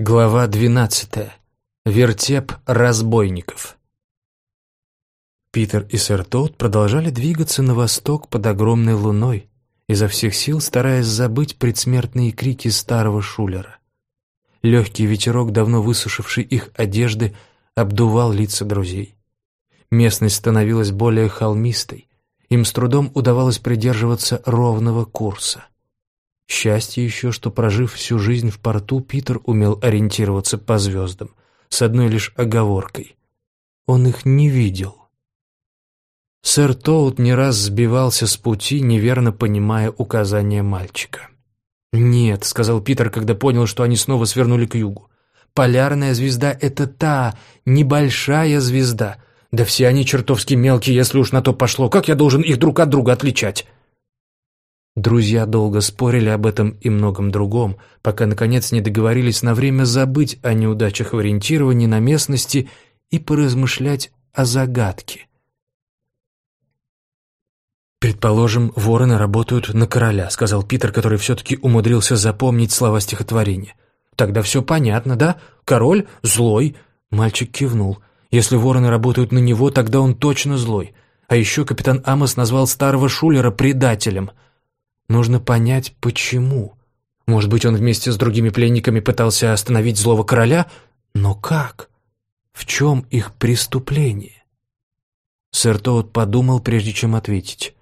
Глава двенадцатая. Вертеп разбойников. Питер и сэр Тодд продолжали двигаться на восток под огромной луной, изо всех сил стараясь забыть предсмертные крики старого шулера. Легкий ветерок, давно высушивший их одежды, обдувал лица друзей. Местность становилась более холмистой, им с трудом удавалось придерживаться ровного курса. Счастье еще, что, прожив всю жизнь в порту, Питер умел ориентироваться по звездам, с одной лишь оговоркой. Он их не видел. Сэр Тоут не раз сбивался с пути, неверно понимая указания мальчика. «Нет», — сказал Питер, когда понял, что они снова свернули к югу. «Полярная звезда — это та, небольшая звезда. Да все они чертовски мелкие, если уж на то пошло. Как я должен их друг от друга отличать?» Друзья долго спорили об этом и многом другом, пока, наконец, не договорились на время забыть о неудачах в ориентировании на местности и поразмышлять о загадке. «Предположим, вороны работают на короля», — сказал Питер, который все-таки умудрился запомнить слова стихотворения. «Тогда все понятно, да? Король злой». Мальчик кивнул. «Если вороны работают на него, тогда он точно злой. А еще капитан Амос назвал старого Шулера предателем». Нужно понять, почему. Может быть, он вместе с другими пленниками пытался остановить злого короля? Но как? В чем их преступление? Сэр Тоут подумал, прежде чем ответить.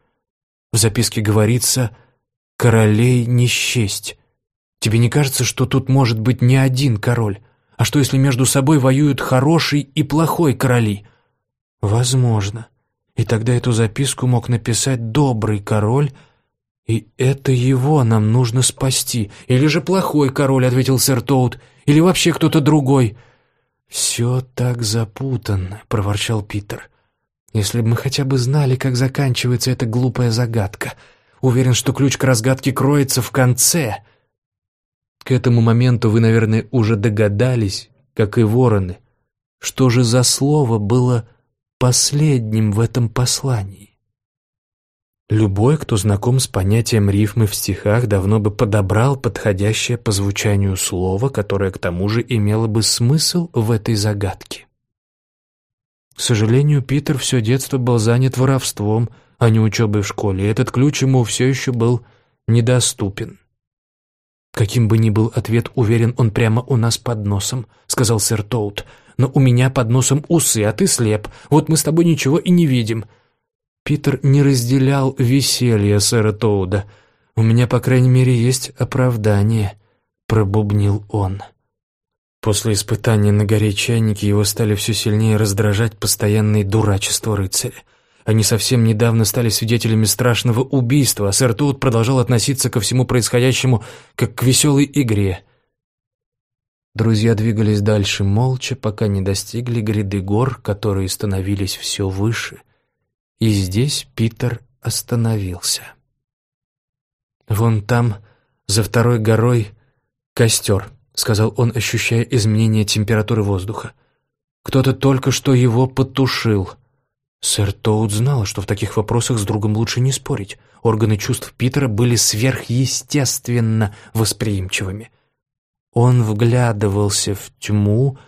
В записке говорится «королей не счесть». Тебе не кажется, что тут может быть не один король? А что, если между собой воюют хороший и плохой короли? Возможно. И тогда эту записку мог написать добрый король, «И это его нам нужно спасти. Или же плохой король», — ответил сэр Тоут, — «или вообще кто-то другой». «Все так запутанно», — проворчал Питер. «Если бы мы хотя бы знали, как заканчивается эта глупая загадка. Уверен, что ключ к разгадке кроется в конце». К этому моменту вы, наверное, уже догадались, как и вороны, что же за слово было последним в этом послании. Любой, кто знаком с понятием рифмы в стихах, давно бы подобрал подходящее по звучанию слово, которое к тому же имело бы смысл в этой загадке. К сожалению, Питер все детство был занят воровством, а не учебой в школе, и этот ключ ему все еще был недоступен. «Каким бы ни был ответ, уверен, он прямо у нас под носом», — сказал сэр Тоут. «Но у меня под носом усы, а ты слеп. Вот мы с тобой ничего и не видим. Питер не разделял веселье сэра Тоуда. «У меня, по крайней мере, есть оправдание», — пробубнил он. После испытания на горе чайники его стали все сильнее раздражать постоянные дурачества рыцаря. Они совсем недавно стали свидетелями страшного убийства, а сэр Тоуд продолжал относиться ко всему происходящему как к веселой игре. Друзья двигались дальше молча, пока не достигли гряды гор, которые становились все выше. И здесь Питер остановился. «Вон там, за второй горой, костер», — сказал он, ощущая изменение температуры воздуха. «Кто-то только что его потушил». Сэр Тоут знал, что в таких вопросах с другом лучше не спорить. Органы чувств Питера были сверхъестественно восприимчивыми. Он вглядывался в тьму,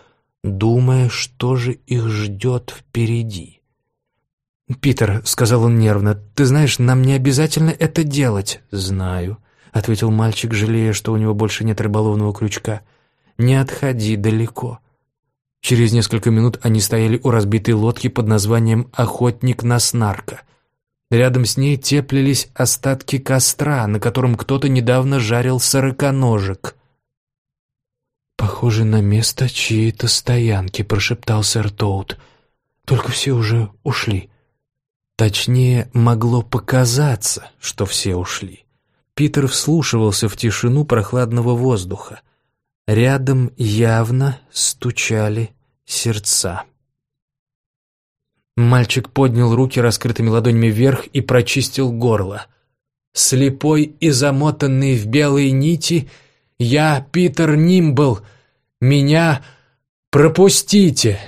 думая, что же их ждет впереди. «Питер», — сказал он нервно, — «ты знаешь, нам не обязательно это делать». «Знаю», — ответил мальчик, жалея, что у него больше нет рыболовного крючка. «Не отходи далеко». Через несколько минут они стояли у разбитой лодки под названием «Охотник на снарка». Рядом с ней теплились остатки костра, на котором кто-то недавно жарил сороконожек. «Похоже на место чьей-то стоянки», — прошептал сэр Тоут. «Только все уже ушли». Точнее, могло показаться, что все ушли. Питер вслушивался в тишину прохладного воздуха. Рядом явно стучали сердца. Мальчик поднял руки раскрытыми ладонями вверх и прочистил горло. «Слепой и замотанный в белые нити, я Питер Нимбл, меня пропустите!»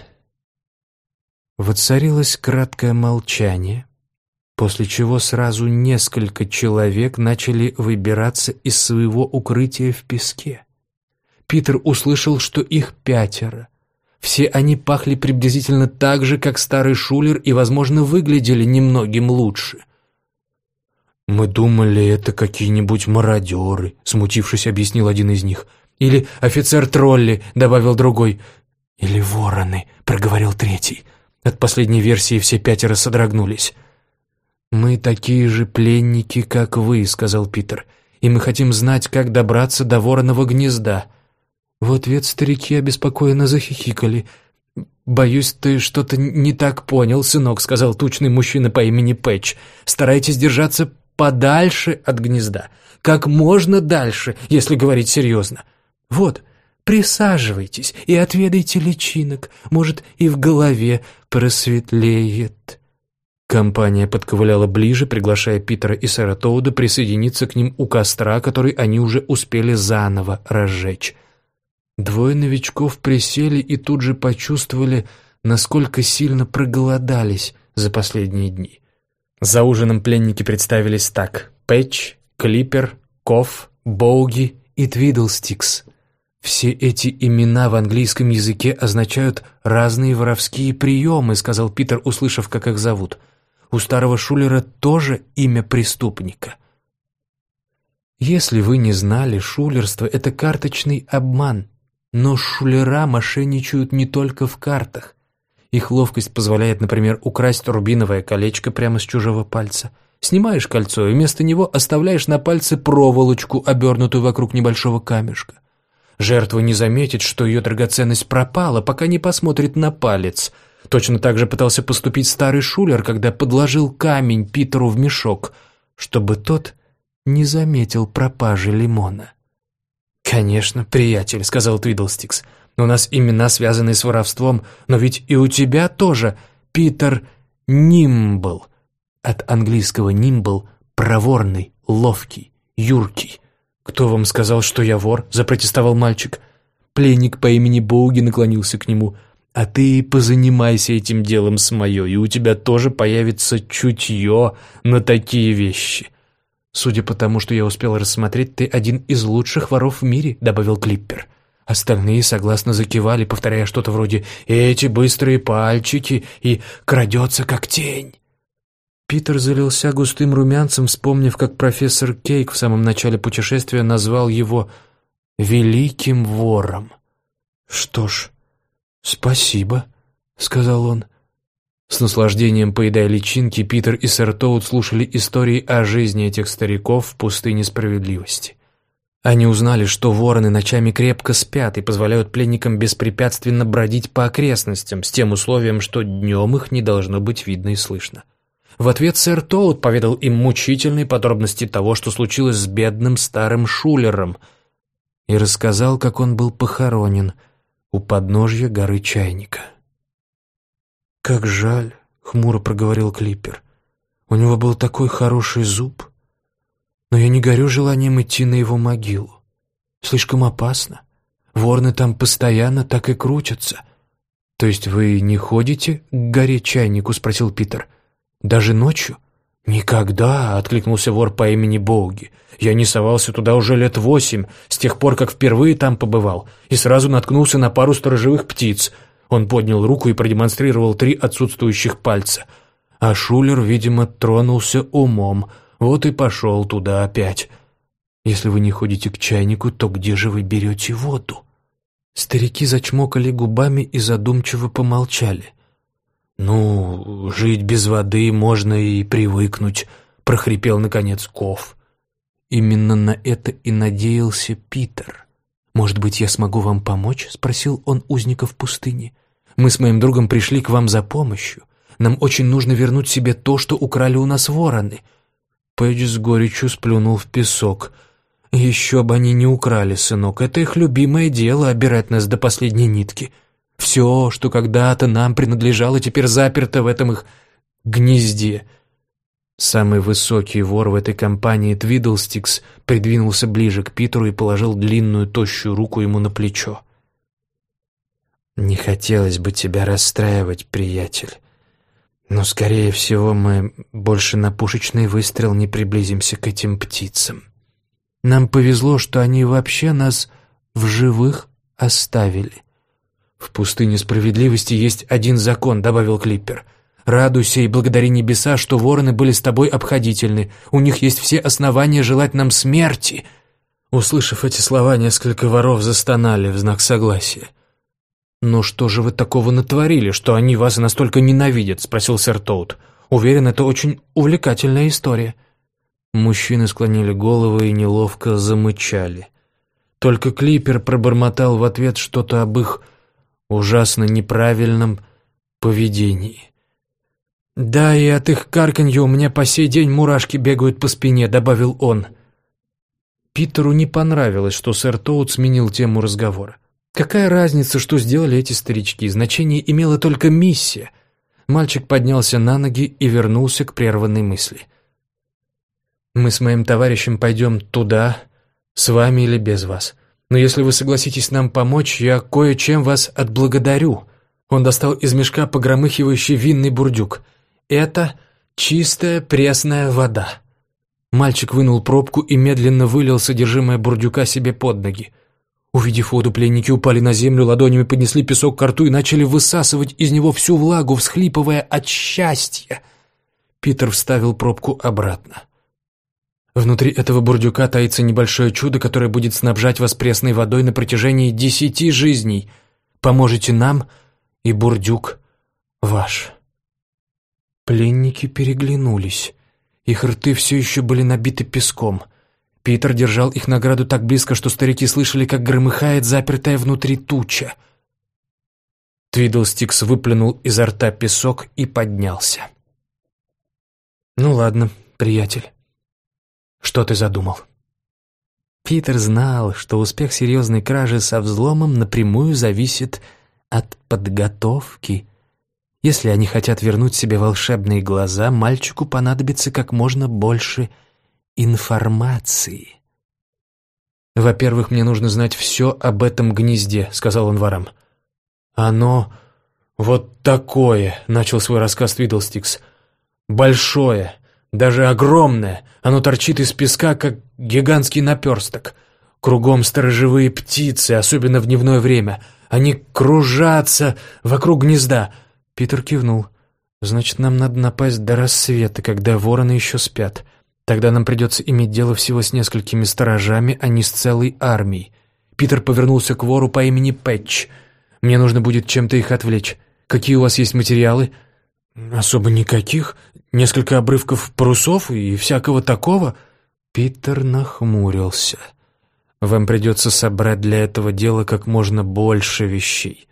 Воцарилось краткое молчание, после чего сразу несколько человек начали выбираться из своего укрытия в песке. Питер услышал, что их пятеро. Все они пахли приблизительно так же, как старый шулер, и, возможно, выглядели немногим лучше. «Мы думали, это какие-нибудь мародеры», — смутившись, объяснил один из них. «Или офицер тролли», — добавил другой. «Или вороны», — проговорил третий. От последней версии все пятеро содрогнулись. «Мы такие же пленники, как вы», — сказал Питер, «и мы хотим знать, как добраться до вороного гнезда». В ответ старики обеспокоенно захихикали. «Боюсь, ты что-то не так понял, сынок», — сказал тучный мужчина по имени Пэтч. «Старайтесь держаться подальше от гнезда. Как можно дальше, если говорить серьезно. Вот, присаживайтесь и отведайте личинок. Может, и в голове просветлеет». Компания подковыляла ближе, приглашая Питера и Сэра Тоуда присоединиться к ним у костра, который они уже успели заново разжечь. Двое новичков присели и тут же почувствовали, насколько сильно проголодались за последние дни. За ужином пленники представились так. Пэтч, Клипер, Коф, Боуги и Твидлстикс. «Все эти имена в английском языке означают разные воровские приемы», сказал Питер, услышав, как их зовут. «У старого Шулера тоже имя преступника». Если вы не знали, шулерство — это карточный обман. Но шулера мошенничают не только в картах. Их ловкость позволяет, например, украсть рубиновое колечко прямо с чужого пальца. Снимаешь кольцо и вместо него оставляешь на пальце проволочку, обернутую вокруг небольшого камешка. Жертва не заметит, что ее драгоценность пропала, пока не посмотрит на палец. Точно так же пытался поступить старый шулер, когда подложил камень Питеру в мешок, чтобы тот не заметил пропажи лимона. «Конечно, приятель», — сказал Твидлстикс. «У нас имена связаны с воровством, но ведь и у тебя тоже Питер Нимбл. От английского «нимбл» — проворный, ловкий, юркий. «Кто вам сказал, что я вор?» — запротестовал мальчик. Пленник по имени Боуги наклонился к нему. «А ты позанимайся этим делом с моё, и у тебя тоже появится чутье на такие вещи». «Судя по тому, что я успел рассмотреть, ты один из лучших воров в мире», — добавил Клиппер. Остальные согласно закивали, повторяя что-то вроде «эти быстрые пальчики» и «крадется как тень». Питер залился густым румянцем, вспомнив, как профессор Кейк в самом начале путешествия назвал его «великим вором». «Что ж, спасибо», — сказал он. С наслаждением поедая личинки, Питер и сэр Тоут слушали истории о жизни этих стариков в пустыне справедливости. Они узнали, что вороны ночами крепко спят и позволяют пленникам беспрепятственно бродить по окрестностям, с тем условием, что днем их не должно быть видно и слышно. В ответ сэр Тоут поведал им мучительные подробности того, что случилось с бедным старым шулером, и рассказал, как он был похоронен у подножья горы Чайника. «Как жаль», — хмуро проговорил Клиппер. «У него был такой хороший зуб. Но я не горю желанием идти на его могилу. Слишком опасно. Ворны там постоянно так и крутятся». «То есть вы не ходите к горе Чайнику?» — спросил Питер. «Даже ночью?» «Никогда!» — откликнулся вор по имени Боуги. «Я не совался туда уже лет восемь, с тех пор, как впервые там побывал, и сразу наткнулся на пару сторожевых птиц — он поднял руку и продемонстрировал три отсутствующих пальца. А Шулер, видимо, тронулся умом. Вот и пошел туда опять. Если вы не ходите к чайнику, то где же вы берете воду? Старики зачмокали губами и задумчиво помолчали. «Ну, жить без воды можно и привыкнуть», — прохрипел, наконец, Ков. Именно на это и надеялся Питер. «Может быть, я смогу вам помочь?» — спросил он узников пустыни. Мы с моим другом пришли к вам за помощью. Нам очень нужно вернуть себе то, что украли у нас вороны». Пэдж с горечью сплюнул в песок. «Еще бы они не украли, сынок. Это их любимое дело — обирать нас до последней нитки. Все, что когда-то нам принадлежало, теперь заперто в этом их гнезде». Самый высокий вор в этой компании, Твидлстикс, придвинулся ближе к Питеру и положил длинную, тощую руку ему на плечо. Не хотелось бы тебя расстраивать, приятель. Но, скорее всего, мы больше на пушечный выстрел не приблизимся к этим птицам. Нам повезло, что они вообще нас в живых оставили. «В пустыне справедливости есть один закон», — добавил Клиппер. «Радуйся и благодари небеса, что вороны были с тобой обходительны. У них есть все основания желать нам смерти». Услышав эти слова, несколько воров застонали в знак согласия. «Но что же вы такого натворили, что они вас настолько ненавидят?» — спросил сэр Тоут. «Уверен, это очень увлекательная история». Мужчины склонили головы и неловко замычали. Только Клипер пробормотал в ответ что-то об их ужасно неправильном поведении. «Да, и от их карканья у меня по сей день мурашки бегают по спине», — добавил он. Питеру не понравилось, что сэр Тоут сменил тему разговора. Какая разница, что сделали эти старички? Значение имела только миссия. Мальчик поднялся на ноги и вернулся к прерванной мысли. Мы с моим товарищем пойдем туда, с вами или без вас. Но если вы согласитесь нам помочь, я кое-чем вас отблагодарю». Он достал из мешка погромыхивающий винный бурдюк. «Это чистая пресная вода». Мальчик вынул пробку и медленно вылил содержимое бурдюка себе под ноги. Увидев воду, пленники упали на землю, ладонями поднесли песок к рту и начали высасывать из него всю влагу, всхлипывая от счастья. Питер вставил пробку обратно. Внутри этого бурдюка таится небольшое чудо, которое будет снабжать вас пресной водой на протяжении десяти жизней. Поможете нам, и бурдюк ваш». Пленники переглянулись. Их рты все еще были набиты песком. Питер держал их награду так близко, что старики слышали, как громыхает запертая внутри туча. Твидлстикс выплюнул изо рта песок и поднялся. «Ну ладно, приятель». Что ты задумал?» Питер знал, что успех серьезной кражи со взломом напрямую зависит от подготовки. Если они хотят вернуть себе волшебные глаза, мальчику понадобится как можно больше информации. «Во-первых, мне нужно знать все об этом гнезде», — сказал он ворам. «Оно вот такое», — начал свой рассказ Твидлстикс. «Большое, даже огромное, оно торчит из песка, как гигантский наперсток. Кругом сторожевые птицы, особенно в дневное время. Они кружатся вокруг гнезда. Питер кивнул. «Значит, нам надо напасть до рассвета, когда вороны еще спят. Тогда нам придется иметь дело всего с несколькими сторожами, а не с целой армией». Питер повернулся к вору по имени Пэтч. «Мне нужно будет чем-то их отвлечь. Какие у вас есть материалы?» «Особо никаких. Несколько обрывков парусов и всякого такого». Питер нахмурился. «Вам придется собрать для этого дела как можно больше вещей.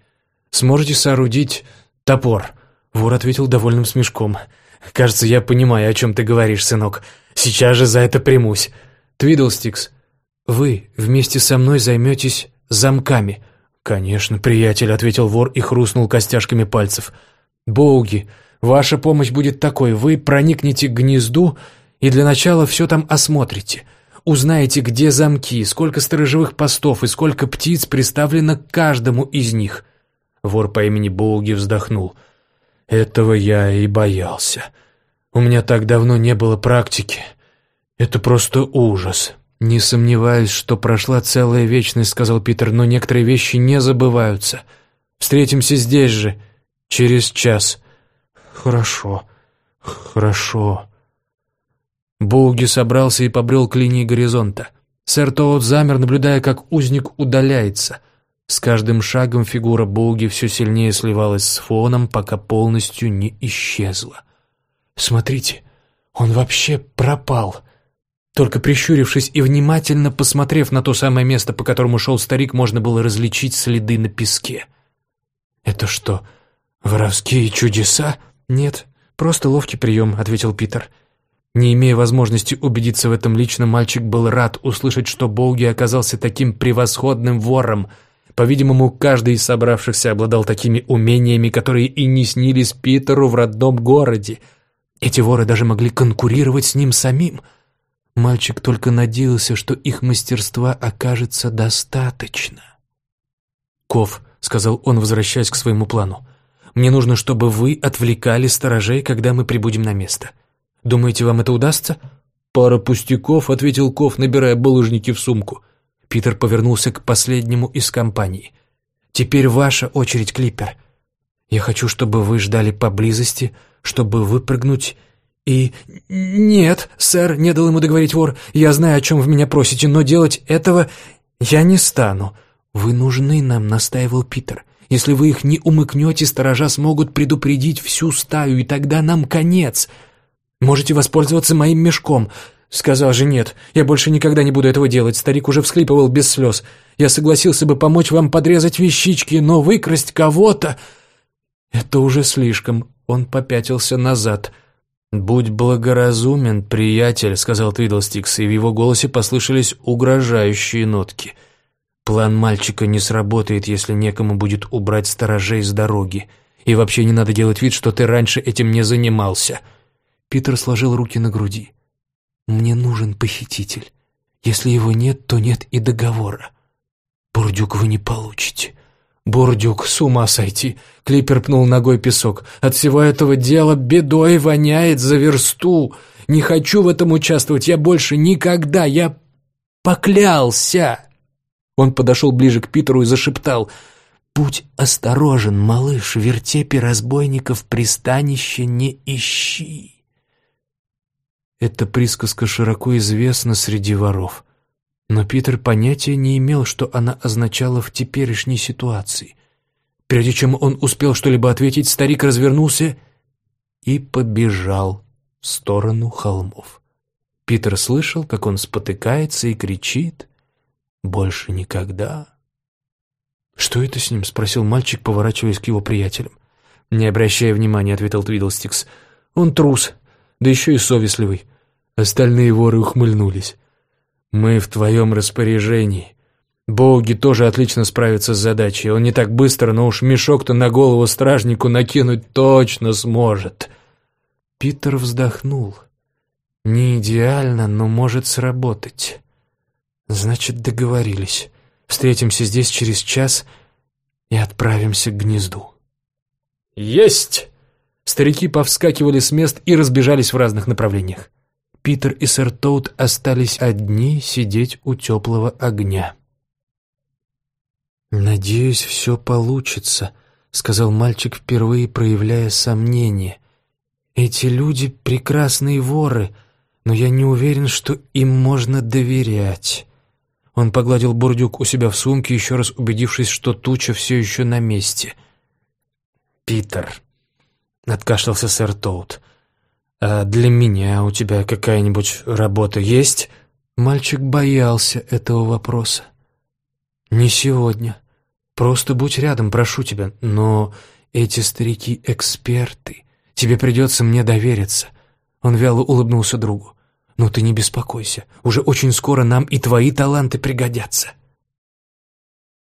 Сможете соорудить топор?» Вор ответил довольным смешком. «Кажется, я понимаю, о чем ты говоришь, сынок. Сейчас же за это примусь. Твидлстикс, вы вместе со мной займетесь замками». «Конечно, приятель», — ответил вор и хрустнул костяшками пальцев. «Боуги, Ваша помощь будет такой. Вы проникнете к гнезду и для начала все там осмотрите. Узнаете, где замки, сколько сторожевых постов и сколько птиц приставлено к каждому из них». Вор по имени Боуги вздохнул. «Этого я и боялся. У меня так давно не было практики. Это просто ужас». «Не сомневаюсь, что прошла целая вечность», — сказал Питер, «но некоторые вещи не забываются. Встретимся здесь же, через час». «Хорошо, хорошо». Боуги собрался и побрел к линии горизонта. Сэр Тоот замер, наблюдая, как узник удаляется. С каждым шагом фигура Боуги все сильнее сливалась с фоном, пока полностью не исчезла. «Смотрите, он вообще пропал!» Только прищурившись и внимательно посмотрев на то самое место, по которому шел старик, можно было различить следы на песке. «Это что, воровские чудеса?» «Нет, просто ловкий прием», — ответил Питер. Не имея возможности убедиться в этом лично, мальчик был рад услышать, что Боуги оказался таким превосходным вором. По-видимому, каждый из собравшихся обладал такими умениями, которые и не снились Питеру в родном городе. Эти воры даже могли конкурировать с ним самим. Мальчик только надеялся, что их мастерства окажется достаточно. «Ков», — сказал он, возвращаясь к своему плану, — мне нужно, чтобы вы отвлекали сторожей, когда мы прибудем на место. Думаете, вам это удастся?» «Пара пустяков», — ответил Ков, набирая булыжники в сумку. Питер повернулся к последнему из компании. «Теперь ваша очередь, Клиппер. Я хочу, чтобы вы ждали поблизости, чтобы выпрыгнуть и... Нет, сэр, не дал ему договорить вор. Я знаю, о чем вы меня просите, но делать этого я не стану. Вы нужны нам, настаивал Питер. Если вы их не умыкнете, сторожа смогут предупредить всю стаю, и тогда нам конец. Можете воспользоваться моим мешком. Сказал же нет, я больше никогда не буду этого делать. Старик уже всхлипывал без слез. Я согласился бы помочь вам подрезать вещички, но выкрасть кого-то... Это уже слишком. Он попятился назад. «Будь благоразумен, приятель», — сказал Твидлстикс, и в его голосе послышались угрожающие нотки. «План мальчика не сработает, если некому будет убрать сторожей с дороги. И вообще не надо делать вид, что ты раньше этим не занимался». Питер сложил руки на груди. «Мне нужен похититель. Если его нет, то нет и договора. Бурдюк вы не получите. Бурдюк, с ума сойти!» Клипер пнул ногой песок. «От всего этого дела бедой воняет за версту. Не хочу в этом участвовать, я больше никогда, я поклялся!» Он подошел ближе к Питеру и зашептал. «Будь осторожен, малыш, вертепи разбойников пристанище не ищи». Эта присказка широко известна среди воров. Но Питер понятия не имел, что она означала в теперешней ситуации. Прежде чем он успел что-либо ответить, старик развернулся и побежал в сторону холмов. Питер слышал, как он спотыкается и кричит «Больше никогда». «Что это с ним?» — спросил мальчик, поворачиваясь к его приятелям. «Не обращая внимания», — ответил Твидлстикс. «Он трус, да еще и совестливый». Остальные воры ухмыльнулись. «Мы в твоем распоряжении. Боуги тоже отлично справится с задачей. Он не так быстро, но уж мешок-то на голову стражнику накинуть точно сможет». Питер вздохнул. «Не идеально, но может сработать. Значит, договорились. Встретимся здесь через час и отправимся к гнезду». «Есть!» Старики повскакивали с мест и разбежались в разных направлениях. Питер и сэр Тоут остались одни сидеть у теплого огня. «Надеюсь, все получится», — сказал мальчик, впервые проявляя сомнение. «Эти люди — прекрасные воры, но я не уверен, что им можно доверять». Он погладил бурдюк у себя в сумке, еще раз убедившись, что туча все еще на месте. «Питер», — откашлялся сэр Тоут, «А для меня у тебя какая-нибудь работа есть?» Мальчик боялся этого вопроса. «Не сегодня. Просто будь рядом, прошу тебя. Но эти старики — эксперты. Тебе придется мне довериться». Он вяло улыбнулся другу. «Но ты не беспокойся. Уже очень скоро нам и твои таланты пригодятся».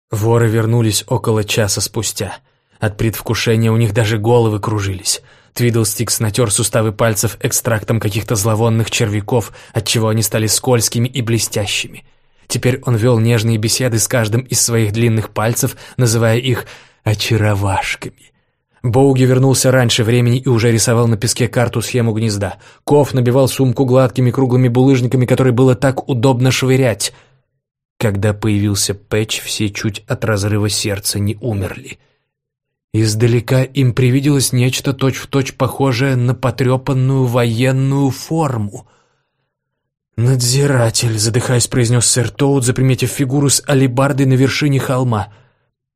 Воры вернулись около часа спустя. От предвкушения у них даже головы кружились. Твидлстикс натер суставы пальцев экстрактом каких-то зловонных червяков, отчего они стали скользкими и блестящими. Теперь он вел нежные беседы с каждым из своих длинных пальцев, называя их «очаровашками». Боуги вернулся раньше времени и уже рисовал на песке карту-схему гнезда. Ков набивал сумку гладкими круглыми булыжниками, которые было так удобно швырять. Когда появился Пэтч, все чуть от разрыва сердца не умерли. Издалека им привиделось нечто точь-в-точь точь похожее на потрепанную военную форму. «Надзиратель», — задыхаясь, произнес сэр Тоут, заприметив фигуру с алебардой на вершине холма.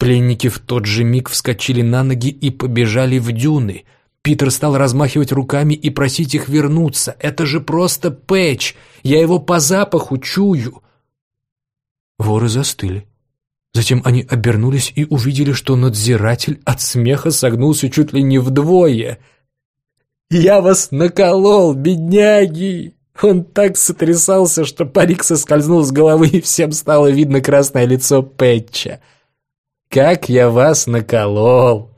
Пленники в тот же миг вскочили на ноги и побежали в дюны. Питер стал размахивать руками и просить их вернуться. «Это же просто Пэтч! Я его по запаху чую!» Воры застыли. Затем они обернулись и увидели, что надзиратель от смеха согнулся чуть ли не вдвое. «Я вас наколол, бедняги!» Он так сотрясался, что парик соскользнул с головы, и всем стало видно красное лицо Пэтча. «Как я вас наколол!»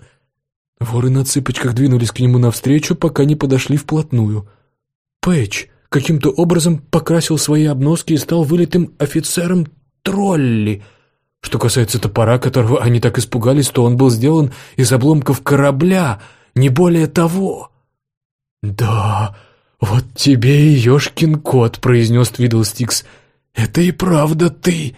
Воры на цыпочках двинулись к нему навстречу, пока не подошли вплотную. Пэтч каким-то образом покрасил свои обноски и стал вылитым офицером тролли — что касается топора, которого они так испугались, то он был сделан из обломков корабля, не более того. «Да, вот тебе и ёшкин кот», — произнес Твидлстикс. «Это и правда ты».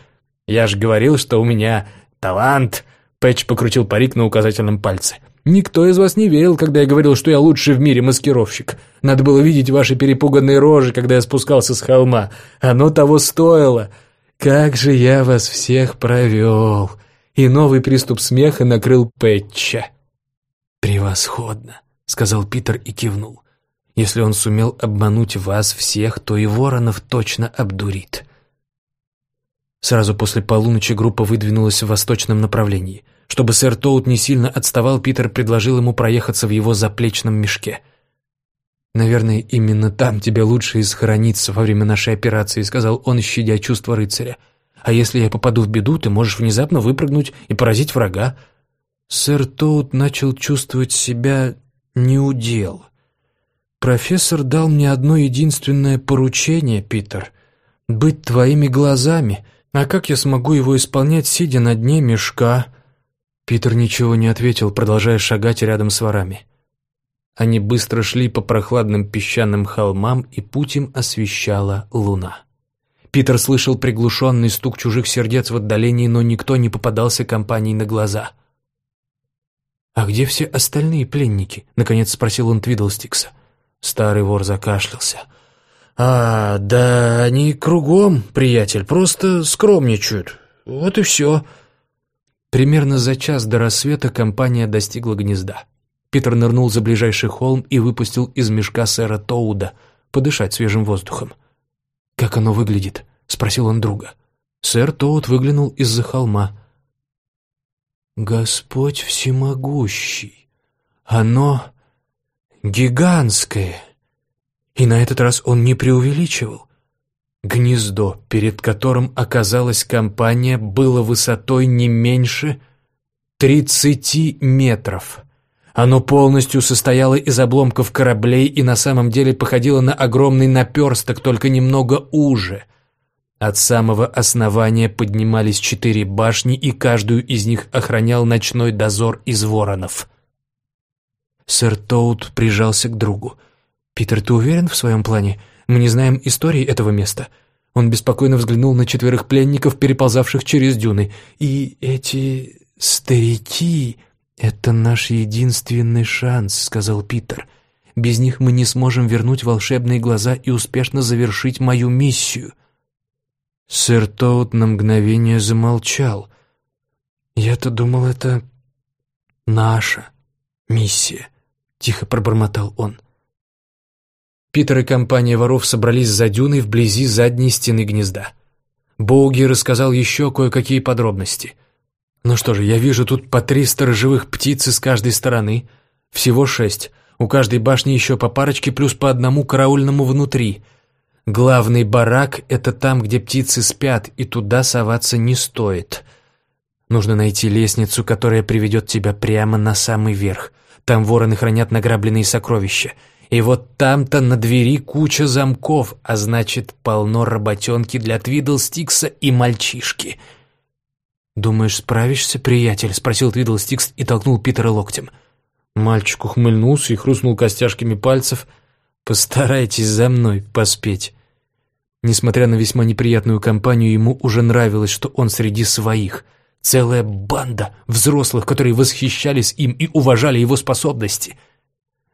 «Я же говорил, что у меня талант!» Пэтч покрутил парик на указательном пальце. «Никто из вас не верил, когда я говорил, что я лучший в мире маскировщик. Надо было видеть ваши перепуганные рожи, когда я спускался с холма. Оно того стоило. Как же я вас всех провел!» И новый приступ смеха накрыл Пэтча. «Превосходно!» — сказал Питер и кивнул. «Если он сумел обмануть вас всех, то и Воронов точно обдурит». Сразу после полуночи группа выдвинулась в восточном направлении. Чтобы сэр Тоут не сильно отставал, Питер предложил ему проехаться в его заплечном мешке. «Наверное, именно там тебе лучше и схорониться во время нашей операции», — сказал он, щадя чувства рыцаря. «А если я попаду в беду, ты можешь внезапно выпрыгнуть и поразить врага». Сэр Тоут начал чувствовать себя неудел. «Профессор дал мне одно единственное поручение, Питер — быть твоими глазами». «А как я смогу его исполнять, сидя на дне мешка?» Питер ничего не ответил, продолжая шагать рядом с ворами. Они быстро шли по прохладным песчаным холмам, и путь им освещала луна. Питер слышал приглушенный стук чужих сердец в отдалении, но никто не попадался компании на глаза. «А где все остальные пленники?» — наконец спросил он Твидлстикса. Старый вор закашлялся. «А, да они кругом, приятель, просто скромничают. Вот и все». Примерно за час до рассвета компания достигла гнезда. Питер нырнул за ближайший холм и выпустил из мешка сэра Тоуда подышать свежим воздухом. «Как оно выглядит?» — спросил он друга. Сэр Тоуд выглянул из-за холма. «Господь всемогущий! Оно гигантское!» И на этот раз он не преувеличивал. Гнездо, перед которым оказалась компания, было высотой не меньше тридцати метров. Оно полностью состояло из обломков кораблей и на самом деле походило на огромный наперсток, только немного уже. От самого основания поднимались четыре башни, и каждую из них охранял ночной дозор из воронов. Сэр Тоут прижался к другу. «Питер, ты уверен в своем плане? Мы не знаем истории этого места». Он беспокойно взглянул на четверых пленников, переползавших через дюны. «И эти старики — это наш единственный шанс», — сказал Питер. «Без них мы не сможем вернуть волшебные глаза и успешно завершить мою миссию». Сэр Тоут на мгновение замолчал. «Я-то думал, это наша миссия», — тихо пробормотал он. Питер и компания воров собрались за дюной вблизи задней стены гнезда. Боуги рассказал еще кое-какие подробности. «Ну что же, я вижу тут по три сторожевых птицы с каждой стороны. Всего шесть. У каждой башни еще по парочке, плюс по одному караульному внутри. Главный барак — это там, где птицы спят, и туда соваться не стоит. Нужно найти лестницу, которая приведет тебя прямо на самый верх. Там вороны хранят награбленные сокровища». И вот там-то на двери куча замков, а значит, полно работенки для Твидлстикса и мальчишки. «Думаешь, справишься, приятель?» — спросил Твидлстикс и толкнул Питера локтем. Мальчик ухмыльнулся и хрустнул костяшками пальцев. «Постарайтесь за мной поспеть». Несмотря на весьма неприятную компанию, ему уже нравилось, что он среди своих. Целая банда взрослых, которые восхищались им и уважали его способности —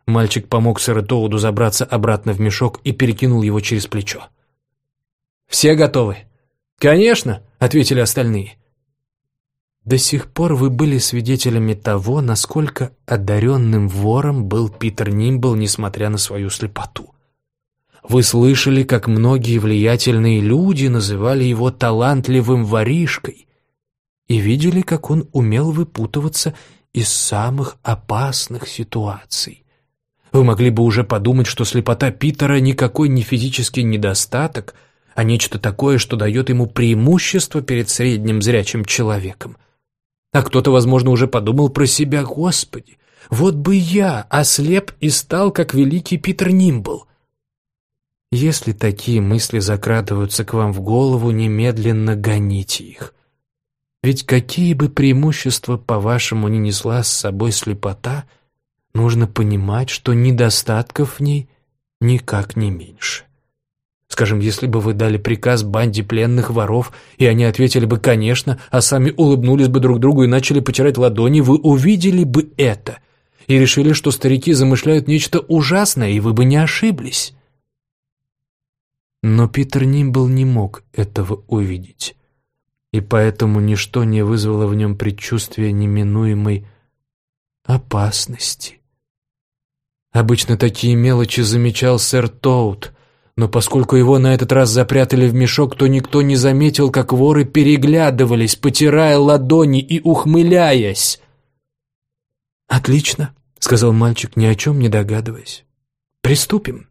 Мальчик помог сэру Тоуду забраться обратно в мешок и перекинул его через плечо. «Все готовы?» «Конечно», — ответили остальные. До сих пор вы были свидетелями того, насколько одаренным вором был Питер Нимбл, несмотря на свою слепоту. Вы слышали, как многие влиятельные люди называли его талантливым воришкой, и видели, как он умел выпутываться из самых опасных ситуаций. Вы могли бы уже подумать, что слепота Питера никакой не физический недостаток, а нечто такое, что дает ему преимущество перед средним зрячим человеком. А кто-то, возможно, уже подумал про себя, «Господи, вот бы я ослеп и стал, как великий Питер Нимбл». Если такие мысли закрадываются к вам в голову, немедленно гоните их. Ведь какие бы преимущества, по-вашему, не несла с собой слепота – нужно понимать, что недостатков в ней никак не меньше. Скажем, если бы вы дали приказ банде пленных воров, и они ответили бы «конечно», а сами улыбнулись бы друг другу и начали потирать ладони, вы увидели бы это и решили, что старики замышляют нечто ужасное, и вы бы не ошиблись. Но Питер Нимбл не мог этого увидеть, и поэтому ничто не вызвало в нем предчувствия неминуемой опасности. Обычно такие мелочи замечал сэр Тоут — но поскольку его на этот раз запрятали в мешок, то никто не заметил, как воры переглядывались, потирая ладони и ухмыляясь. «Отлично», — сказал мальчик, ни о чем не догадываясь. «Приступим».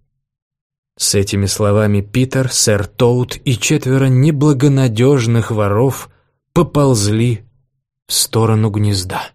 С этими словами Питер, сэр Тоут и четверо неблагонадежных воров поползли в сторону гнезда.